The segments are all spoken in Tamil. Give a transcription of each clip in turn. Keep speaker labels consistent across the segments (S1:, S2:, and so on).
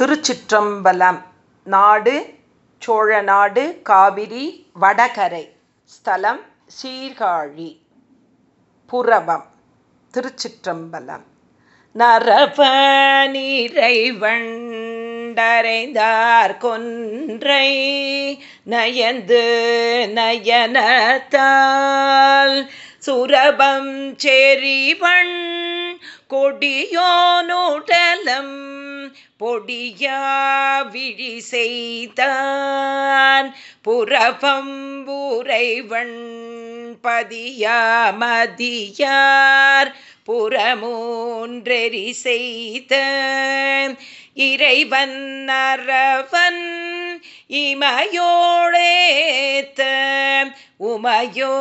S1: திருச்சிற்றம்பலம் நாடு சோழநாடு காவிரி வடகரை. ஸ்தலம் சீர்காழி. புறவம் திருச்சிற்றம்பலம். நரப நரபனிறைவண்டரைந்தார் கொன்றை நயந்து நயனத்தால். சுரபம் செறிவண் கொடியோனுடலம் பொடியா விழி செய்தான். புறபம்பூரைவன் பதியா மதியார் புறமூன்றெறி செய்த இறைவன் அரவன் இமையோடேத்த உமையோடிருந்தானே.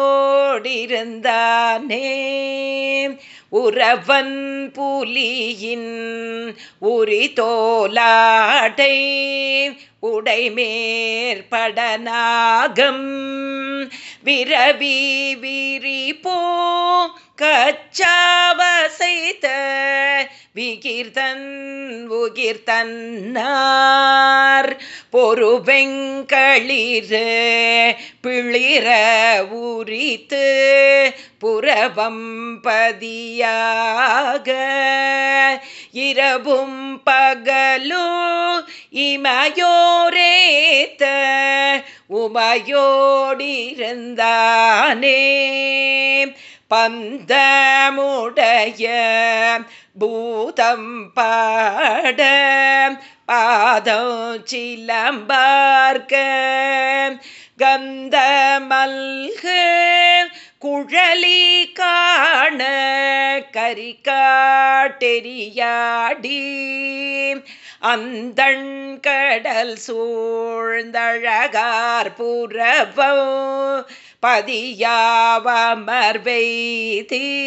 S1: உறவன் புலியின் உரி தோலாடை உடைமேற்படனாகம் விரவி விரிப்போ கச்சாவசைத்த விகீர்த்தன் உகிர்தன்னார் பொறுவெங்களிரு பிளிர உரித்து புறவம் பதியாக. இரவும் பகலோ இமையோரேத்த உமையோடிருந்தானே. பந்தமுடைய பூதம் பாட பாதம் சிலம்பார்க்க கந்தமல்கு குழலி காண கரிகாட்டெரியாடி அந்தண் கடல் சூழ்ந்தழகார் புறவோ பதியாவமர்வெய்தி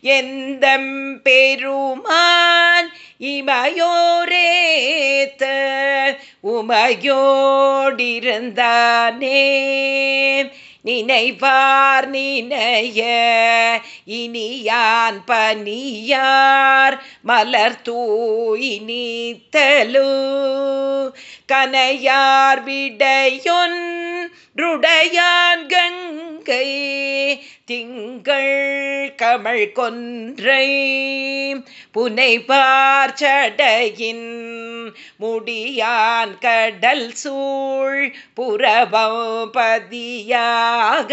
S1: எந்த பெருமான் இமையோரேத்த உமையோடிருந்தானே. நினைவார் நினைய இனியான் பனியார் மலர் தூயினித்தலு கனையார் விடையொன் ருடையான் கங்கை திங்கள் கமழ் கொன்றை. புனைபார் சடையின் முடியான் கடல் சூழ் புறவபதியாக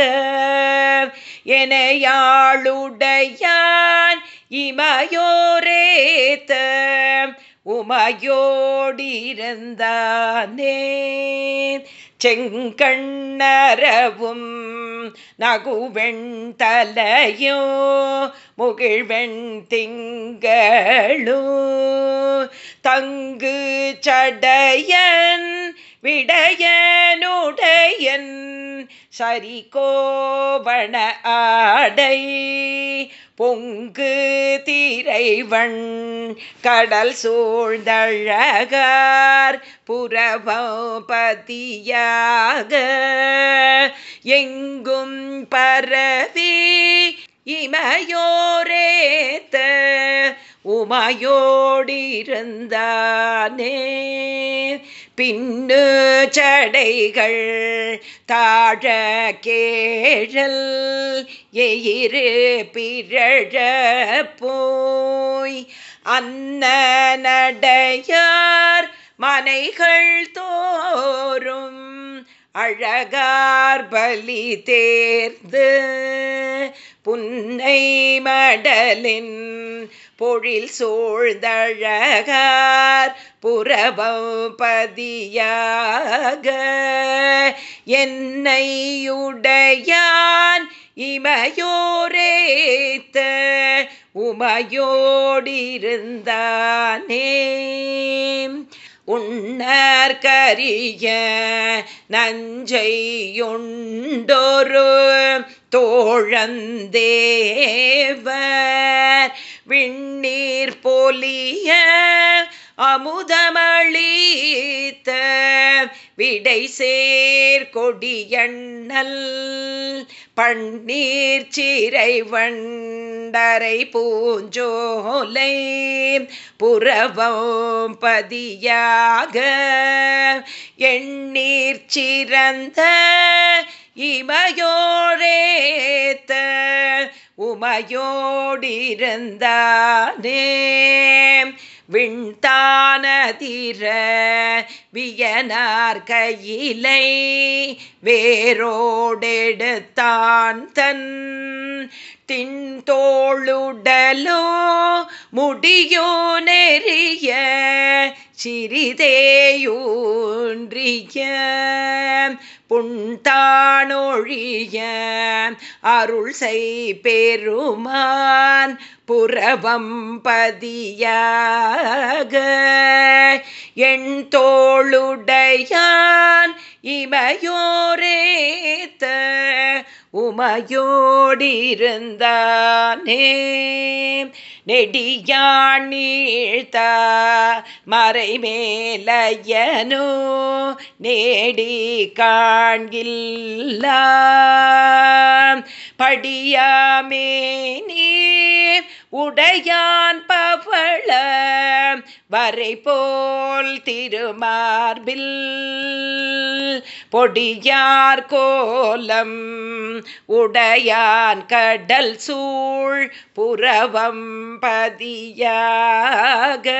S1: எனையாளுடையான் இமயோரேத்த உமையோடிருந்தானே. செங்கண்ணரவும் நகுவெண்தலையோ முகிழ்வெண் திங்களோ. தங்கு சடையன் விடையனுடையன் சரி கோவண ஆடை பொங்கு திரைவண் கடல் சூழ்ந்தழகார் புறபதியாக எங்கும் பரவி இமையோரேத்த உமையோடிருந்தானே. பின்னு சடைகள் தாழ கேழல் எயிறு பிறழ போய் அன்ன நடையார் மனைகள் தோறும் அழகார் பலி தேர்ந்து புன்னை மடலின் பொழில் சோழ்ந்தழகார் சூழ்ந்தழகார் பதியாக. என்னையுடையான் இமையோரேத்த உமையோடிருந்தானே. உண்ணர் கரிய நஞ்சையுண்டொரு தோழந்தேவர் விண்ணீர் போலிய அமுதமளித்த விடை சேர் கொடியண்ணல் பன்னீர் சீரை வண்டரை பூஞ்சோலை புறவம் பதியாக எண்ணீர் சிறந்த இமையோரேத்த உமையோடிருந்தானே. விண்தானதிர வியனார் கையிலை வேரோடெடுத்தான் தன் தின்தோளுடலோ முடியோ நெறிய சிறிதேயூன்றிய புண்தானொழிய அருள் செய் பெருமான் புறவம் பதியாக என் தோளுடையான் இமையோரேத்த உமையோடிருந்தானே. நெடியான் நீழ்த்தா மறைமேலையனோ. நேடி காண்கில்ல. படியாமே நீ உடையான் பவள. வரை போல் திருமார்பில் பொடியார் கோலம் உடையான் கடல் சூழ் புறவம் பதியாக.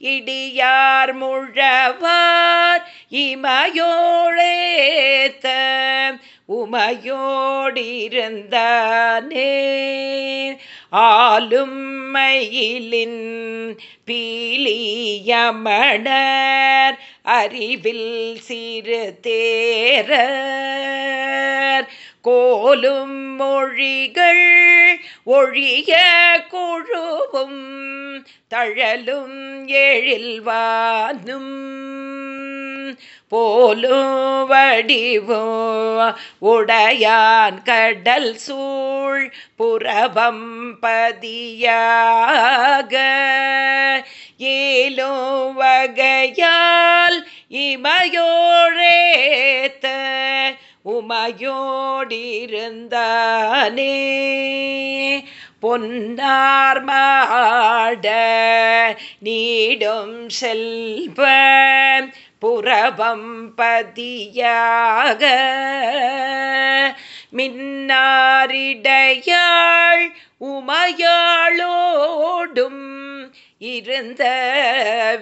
S1: இடியார் முழவார் இமயோழேத்த உமையோடிருந்தானே. ஆலும் மயிலின் பீலியமணர் அறிவில் சிறு தேரர். கோலும் மொழிகள் ஒழிய குழுவும் தழலும் எழில்வானும் போலுவடிவோ உடையான் கடல் சூழ் புறவம் பதியாக. ஏலோ வகையால் இமையோழேத்த உமையோடிருந்தானே. பொன்னார் மாட நீடும் செல்வ புறவம் பதியாக. மின்னாரிடையாள் உமையாளோடும் இருந்த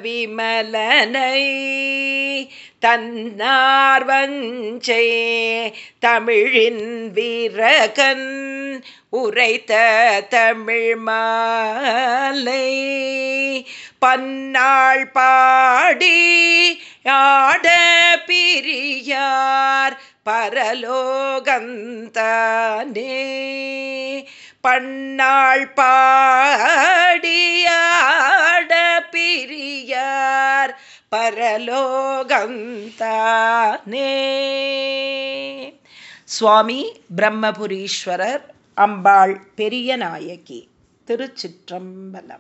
S1: விமலனை தன்னார்வஞ்சே தமிழின் வீரகன் உரைத்த தமிழ் மாலை. பன்னாள் பாடி ஆட பிரியார் பரலோகந்தானே. பன்னாள் பா பரலோகந்தானே சுவாமி பிரம்மபுரீஸ்வரர் அம்பாள் பெரிய நாயகி திருச்சிற்றம்பலம்.